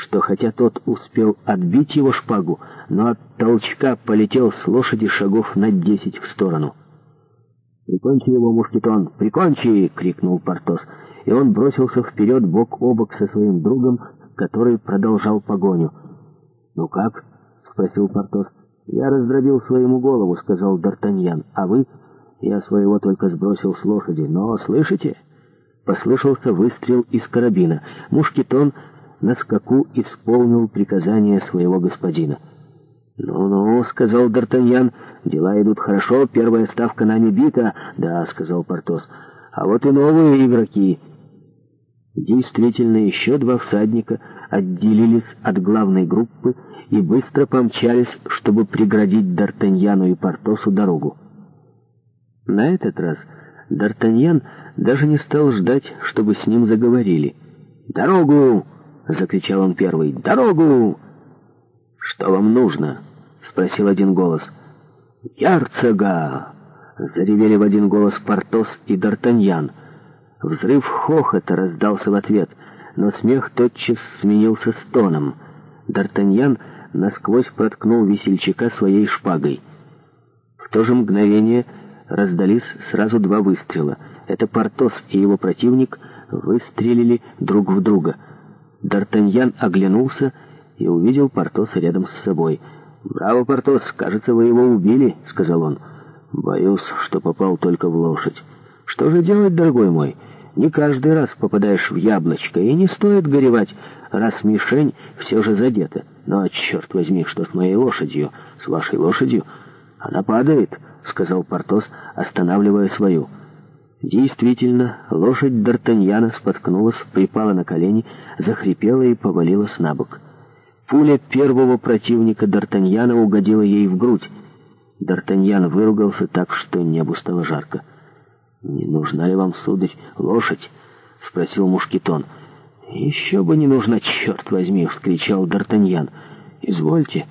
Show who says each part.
Speaker 1: что хотя тот успел отбить его шпагу, но от толчка полетел с лошади шагов на десять в сторону. «Прикончи его, мушкетон! Прикончи!» — крикнул Портос, и он бросился вперед бок о бок со своим другом, который продолжал погоню. «Ну как?» — спросил Портос. «Я раздробил своему голову», — сказал Д'Артаньян. «А вы?» «Я своего только сбросил с лошади. Но, слышите?» Послышался выстрел из карабина. Мушкетон на скаку исполнил приказание своего господина. «Ну-ну», — сказал Д'Артаньян, — «дела идут хорошо, первая ставка нами бита». «Да», — сказал Портос, — «а вот и новые игроки». Действительно, еще два всадника отделились от главной группы и быстро помчались, чтобы преградить Д'Артаньяну и Портосу дорогу. На этот раз Д'Артаньян даже не стал ждать, чтобы с ним заговорили. «Дорогу!» — закричал он первый. «Дорогу!» «Что вам нужно?» — спросил один голос. «Ярцега!» — заревели в один голос Портос и Д'Артаньян. Взрыв хохота раздался в ответ, но смех тотчас сменился стоном. Д'Артаньян насквозь проткнул весельчака своей шпагой. В то же мгновение раздались сразу два выстрела. Это Портос и его противник выстрелили друг в друга — Д'Артаньян оглянулся и увидел Портоса рядом с собой. «Браво, Портос! Кажется, вы его убили!» — сказал он. «Боюсь, что попал только в лошадь. Что же делать, дорогой мой? Не каждый раз попадаешь в яблочко, и не стоит горевать, раз мишень все же задета. Но, черт возьми, что с моей лошадью? С вашей лошадью? Она падает!» — сказал Портос, останавливая свою. Действительно, лошадь Д'Артаньяна споткнулась, припала на колени, захрипела и повалилась на бок. Пуля первого противника Д'Артаньяна угодила ей в грудь. Д'Артаньян выругался так, что небу стало жарко. «Не нужна ли вам, сударь, лошадь?» — спросил Мушкетон. «Еще бы не нужна, черт возьми!» — вскричал Д'Артаньян. «Извольте».